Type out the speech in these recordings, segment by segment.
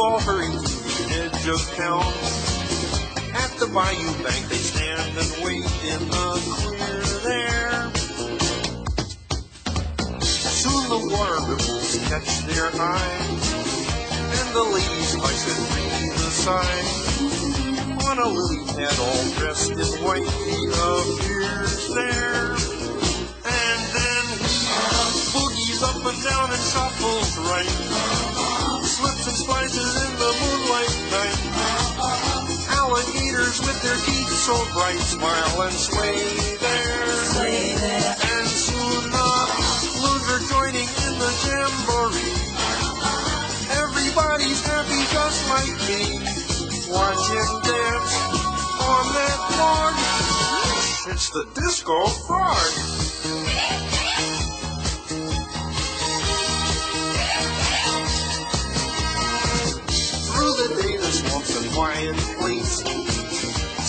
to the edge of town. At the Bayou Bank, they stand and wait in the clear there. Soon the water ripples catch their eye, and the ladies hush and breathe a sigh. On a lily pad all dressed in white, he appears there. And then he boogies up and down and shuffles right. And splices in the moonlight night. Alligators with their teeth so bright smile and sway there. And soon the loons are joining in the jamboree. Everybody's happy just like me. Watching dance on that lawn. It's the disco frog. Quiet place.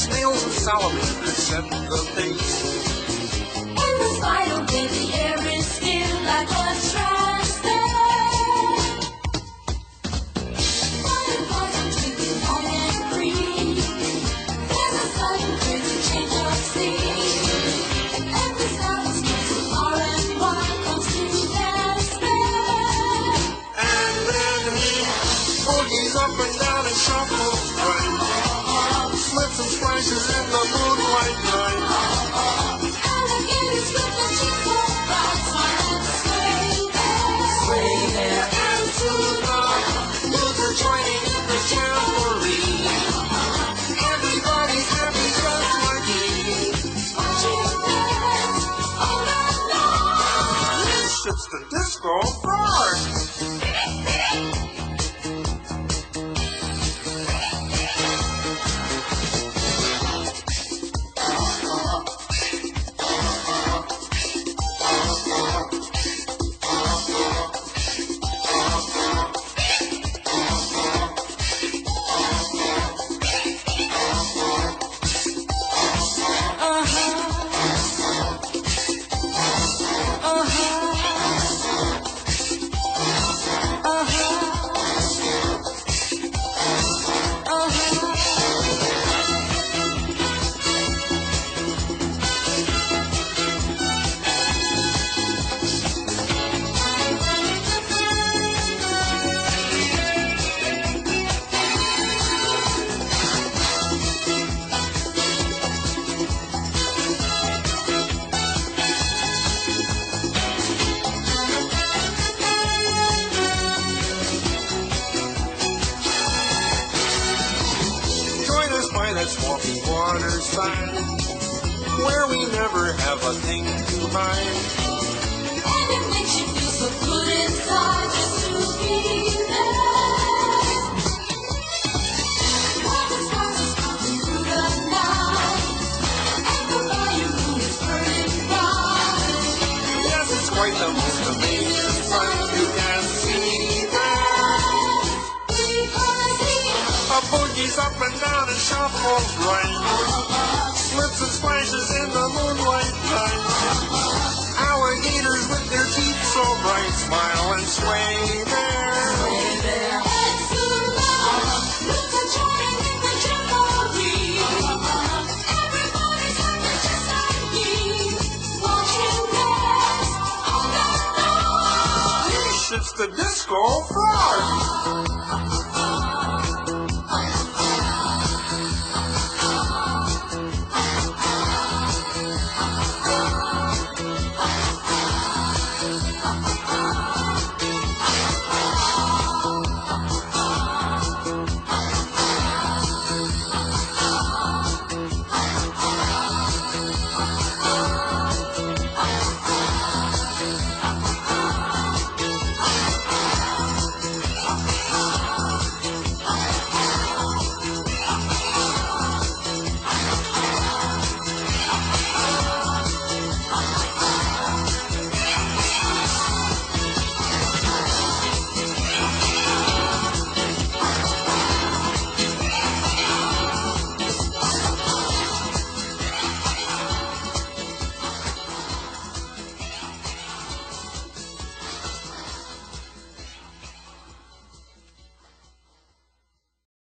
Snails and salamanders set the pace. The disco that swampy waterside, where we never have a thing to hide. Boogie's up and down and. Slips and splashes in the moonlight night. Alligators with their teeth so bright smile and sway there. It's the disco frog.